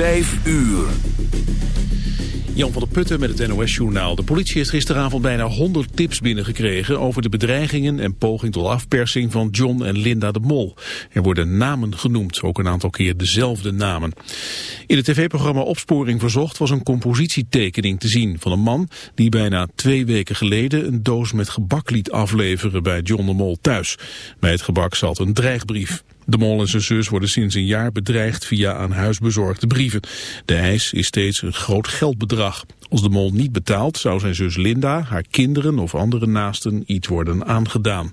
Vijf uur. Jan van der Putten met het NOS-journaal. De politie heeft gisteravond bijna 100 tips binnengekregen... over de bedreigingen en poging tot afpersing van John en Linda de Mol. Er worden namen genoemd, ook een aantal keer dezelfde namen. In het tv-programma Opsporing Verzocht was een compositietekening te zien... van een man die bijna twee weken geleden een doos met gebak liet afleveren... bij John de Mol thuis. Bij het gebak zat een dreigbrief. De mol en zijn zus worden sinds een jaar bedreigd via aan huis bezorgde brieven. De eis is steeds een groot geldbedrag. Als de mol niet betaalt zou zijn zus Linda, haar kinderen of andere naasten iets worden aangedaan.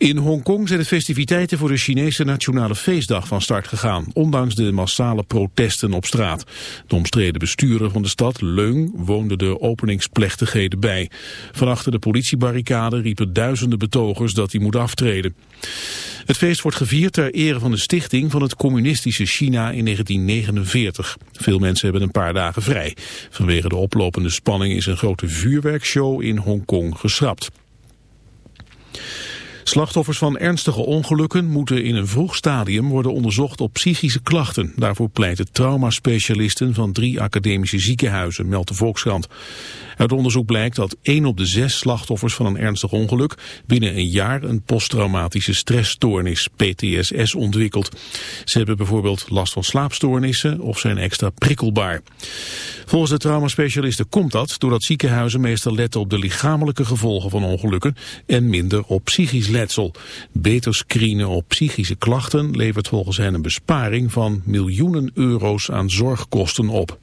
In Hongkong zijn de festiviteiten voor de Chinese Nationale Feestdag van start gegaan, ondanks de massale protesten op straat. De omstreden bestuurder van de stad, Leung, woonde de openingsplechtigheden bij. Van achter de politiebarricade riepen duizenden betogers dat hij moet aftreden. Het feest wordt gevierd ter ere van de stichting van het communistische China in 1949. Veel mensen hebben een paar dagen vrij. Vanwege de oplopende spanning is een grote vuurwerkshow in Hongkong geschrapt. Slachtoffers van ernstige ongelukken moeten in een vroeg stadium worden onderzocht op psychische klachten. Daarvoor pleiten traumaspecialisten van drie academische ziekenhuizen, meldt de Volkskrant. Uit onderzoek blijkt dat 1 op de 6 slachtoffers van een ernstig ongeluk binnen een jaar een posttraumatische stressstoornis, PTSS, ontwikkelt. Ze hebben bijvoorbeeld last van slaapstoornissen of zijn extra prikkelbaar. Volgens de traumaspecialisten komt dat doordat ziekenhuizen meestal letten op de lichamelijke gevolgen van ongelukken en minder op psychisch letsel. Beter screenen op psychische klachten levert volgens hen een besparing van miljoenen euro's aan zorgkosten op.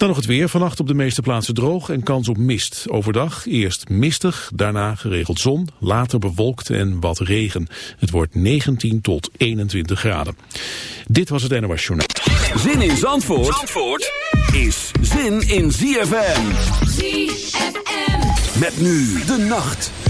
Dan nog het weer. Vannacht op de meeste plaatsen droog en kans op mist. Overdag eerst mistig, daarna geregeld zon, later bewolkt en wat regen. Het wordt 19 tot 21 graden. Dit was het NOS Journaal. Zin in Zandvoort, Zandvoort is zin in ZFM. ZFM. Met nu de nacht.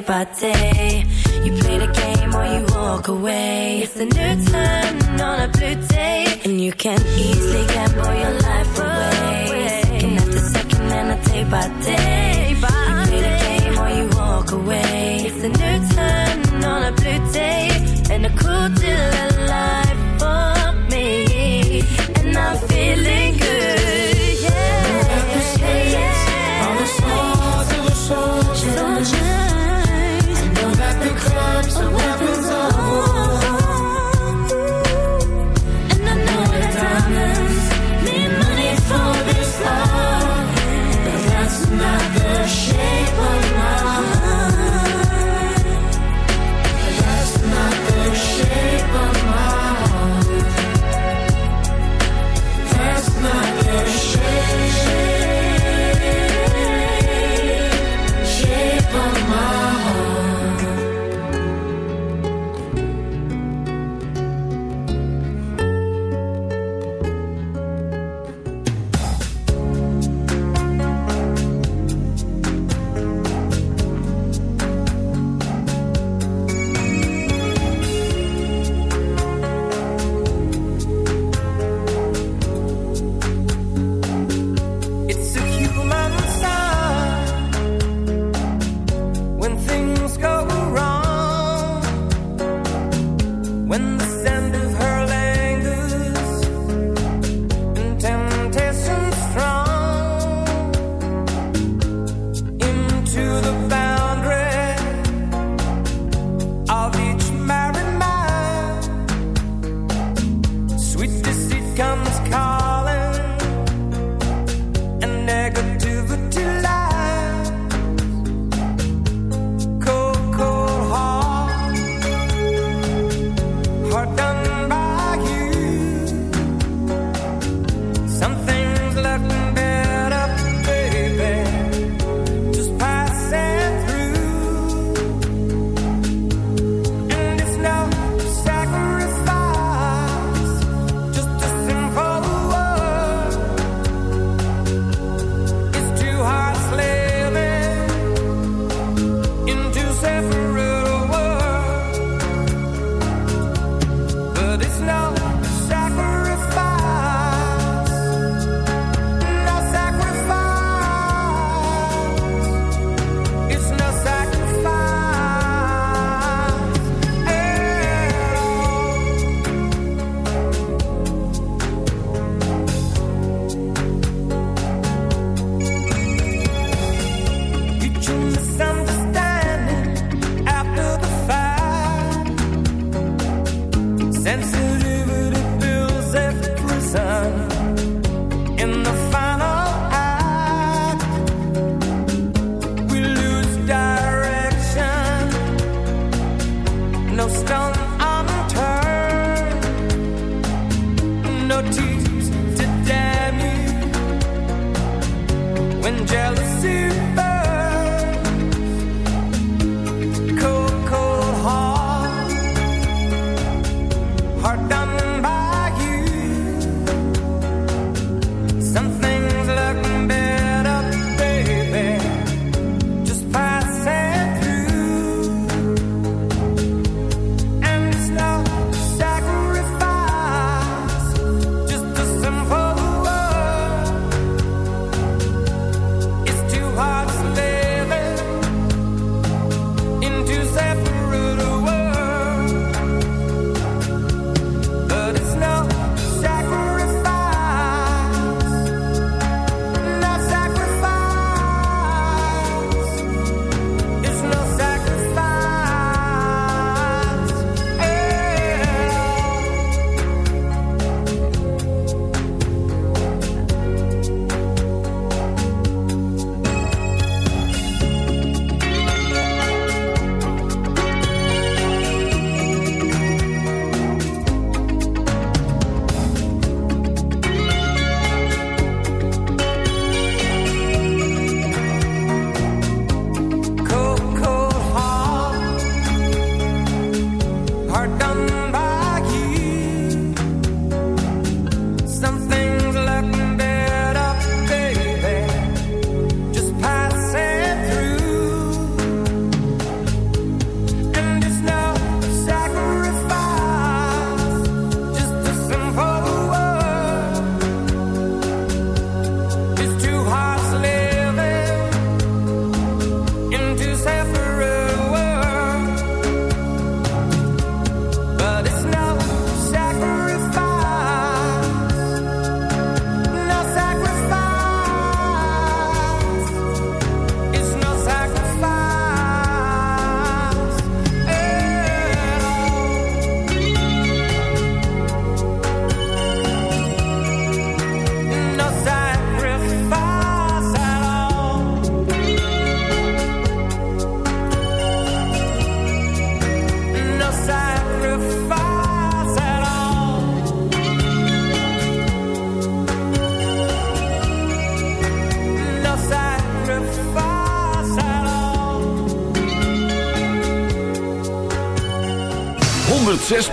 by day. You play the game or you walk away. It's a new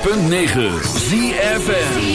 106.9 ZFN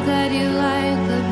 that you like the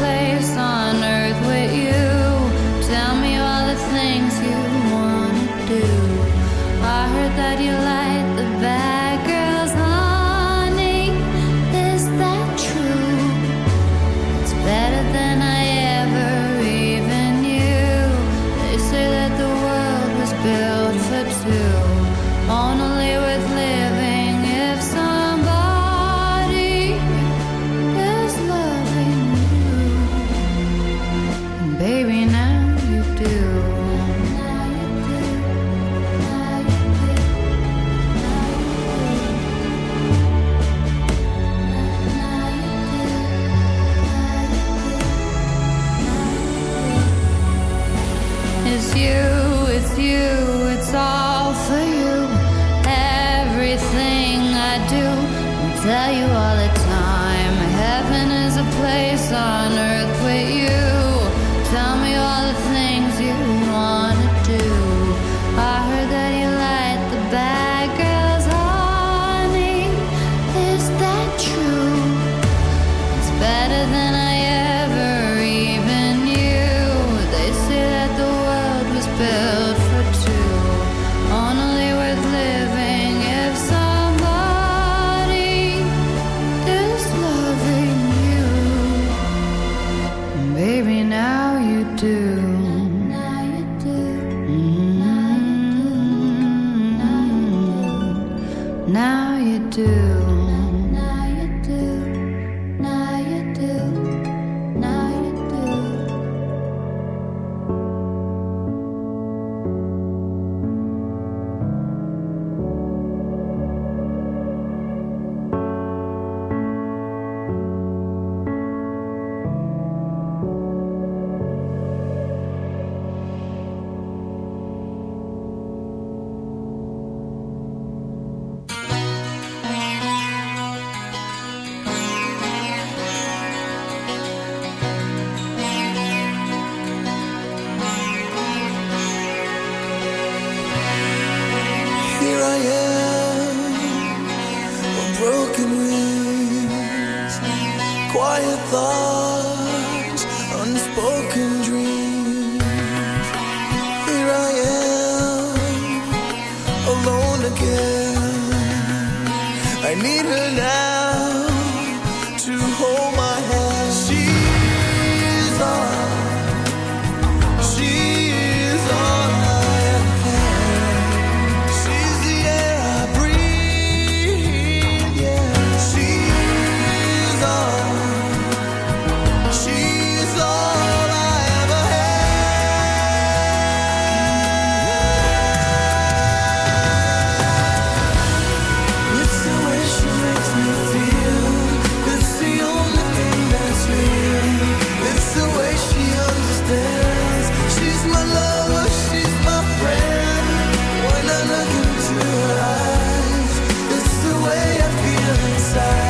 place now you do. inside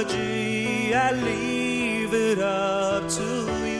apology, I leave it up to you.